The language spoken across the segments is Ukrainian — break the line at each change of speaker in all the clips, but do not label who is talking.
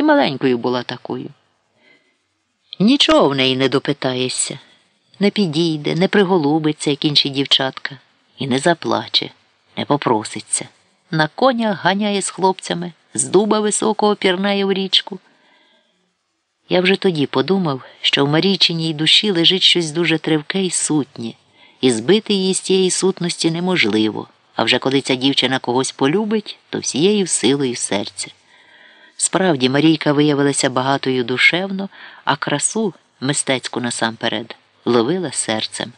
І маленькою була такою. Нічого в неї не допитаєшся, не підійде, не приголубиться, як інші дівчатка, і не заплаче, не попроситься. На коня ганяє з хлопцями, з дуба високого пірнає в річку. Я вже тоді подумав, що в Марійчиній душі лежить щось дуже тривке і сутнє, і збити її з тієї сутності неможливо, а вже коли ця дівчина когось полюбить, то всією силою серця. Справді, Марійка виявилася багатою душевно, а красу, мистецьку насамперед, ловила серцем.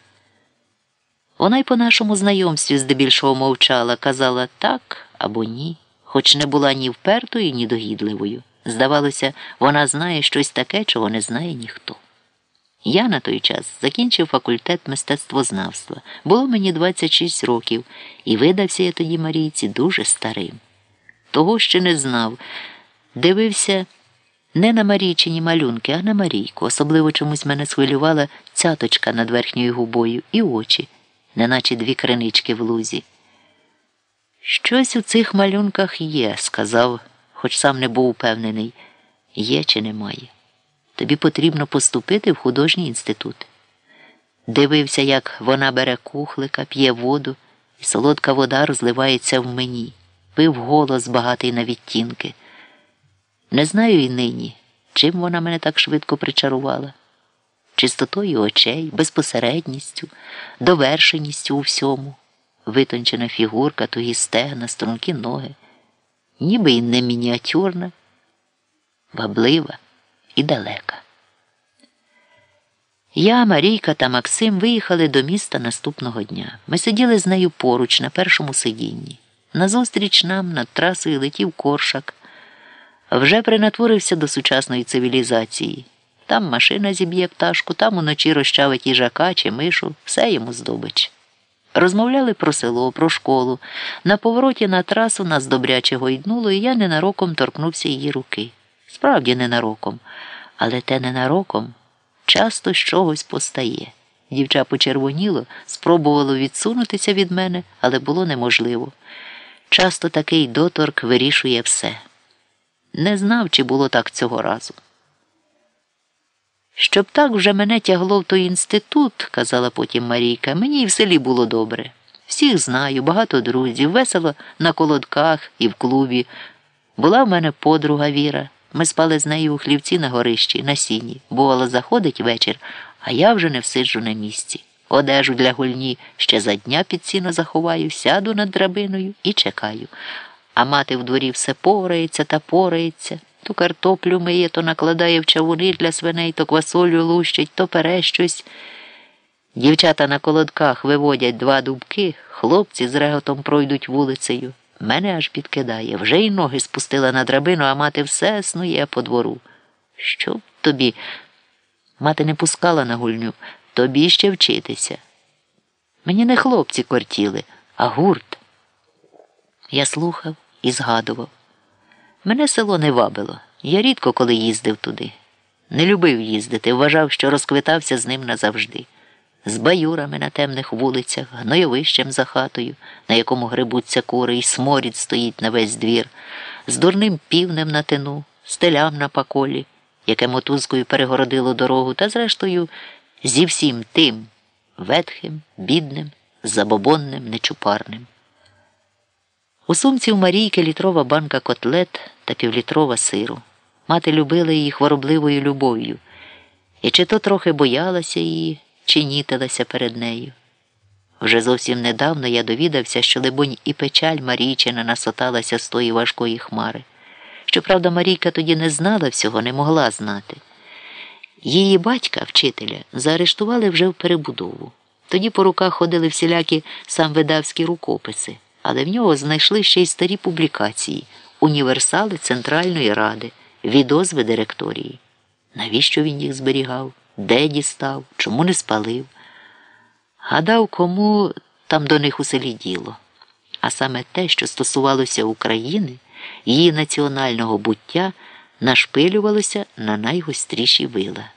Вона й по нашому знайомстві здебільшого мовчала, казала так або ні, хоч не була ні впертою, ні догідливою. Здавалося, вона знає щось таке, чого не знає ніхто. Я на той час закінчив факультет мистецтвознавства. Було мені 26 років, і видався я тоді Марійці дуже старим. Того ще не знав. Дивився не на Марійчині малюнки, а на Марійку. Особливо чомусь мене схвилювала цяточка над верхньою губою і очі, неначе дві кринички в лузі. Щось у цих малюнках є, сказав, хоч сам не був упевнений, є чи немає. Тобі потрібно поступити в художній інститут. Дивився, як вона бере кухлика, п'є воду, і солодка вода розливається в мені, пив голос багатий на відтінки. Не знаю і нині, чим вона мене так швидко причарувала. Чистотою очей, безпосередністю, довершеністю у всьому, витончена фігурка, тугі стегна, стрункі ноги, ніби й не мініатюрна, ваблива і далека. Я, Марійка та Максим виїхали до міста наступного дня. Ми сиділи з нею поруч на першому сидінні. Назустріч нам над трасою летів коршак. Вже принатворився до сучасної цивілізації. Там машина зіб'є пташку, там уночі розчавить їжака чи мишу, все йому здобич. Розмовляли про село, про школу. На повороті на трасу нас добряче гойднуло, і я ненароком торкнувся її руки. Справді ненароком, але те ненароком часто з чогось постає. Дівча почервоніло, спробувало відсунутися від мене, але було неможливо. Часто такий доторк вирішує все. Не знав, чи було так цього разу. Щоб так вже мене тягло в той інститут, казала потім Марійка, мені і в селі було добре. Всіх знаю, багато друзів, весело на колодках і в клубі. Була в мене подруга Віра. Ми спали з нею у хлівці на горищі, на сіні. Бувало, заходить вечір, а я вже не всиджу на місці. Одежу для гульні ще за дня під сіно заховаю, сяду над драбиною і чекаю. А мати в дворі все порається та порається. То картоплю миє, то накладає в чавуни для свиней, то квасолю лущить, то пере щось. Дівчата на колодках виводять два дубки, хлопці з реготом пройдуть вулицею. Мене аж підкидає. Вже й ноги спустила на драбину, а мати все снує по двору. Що б тобі? Мати не пускала на гульню, тобі ще вчитися. Мені не хлопці кортіли, а гурт. Я слухав і згадував. Мене село не вабило. Я рідко коли їздив туди. Не любив їздити, вважав, що розквитався з ним назавжди. З баюрами на темних вулицях, гнойовищем за хатою, на якому грибуться кури, і сморід стоїть на весь двір, з дурним півнем на тину, з стелям на паколі, яке мотузкою перегородило дорогу, та, зрештою, зі всім тим ветхим, бідним, забобонним, нечупарним. У сумці у Марійки літрова банка котлет та півлітрова сиру. Мати любила її хворобливою любов'ю, і чи то трохи боялася її, чи нітилася перед нею. Вже зовсім недавно я довідався, що, либонь, і печаль Марійчина насоталася з тої важкої хмари. Щоправда, Марійка тоді не знала всього, не могла знати. Її батька, вчителя, заарештували вже в перебудову. Тоді по руках ходили всілякі самвидавські рукописи але в нього знайшли ще й старі публікації, універсали Центральної Ради, відозви директорії. Навіщо він їх зберігав, де дістав, чому не спалив? Гадав, кому там до них у діло. А саме те, що стосувалося України, її національного буття, нашпилювалося на найгостріші вила.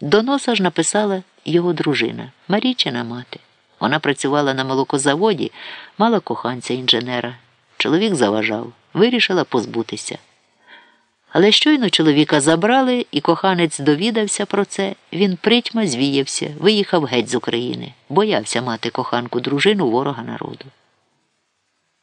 До носа ж написала його дружина, Марічина мати. Вона працювала на молокозаводі, мала коханця інженера. Чоловік заважав, вирішила позбутися. Але щойно чоловіка забрали, і коханець довідався про це. Він притьма звіявся, виїхав геть з України, боявся мати коханку дружину ворога народу.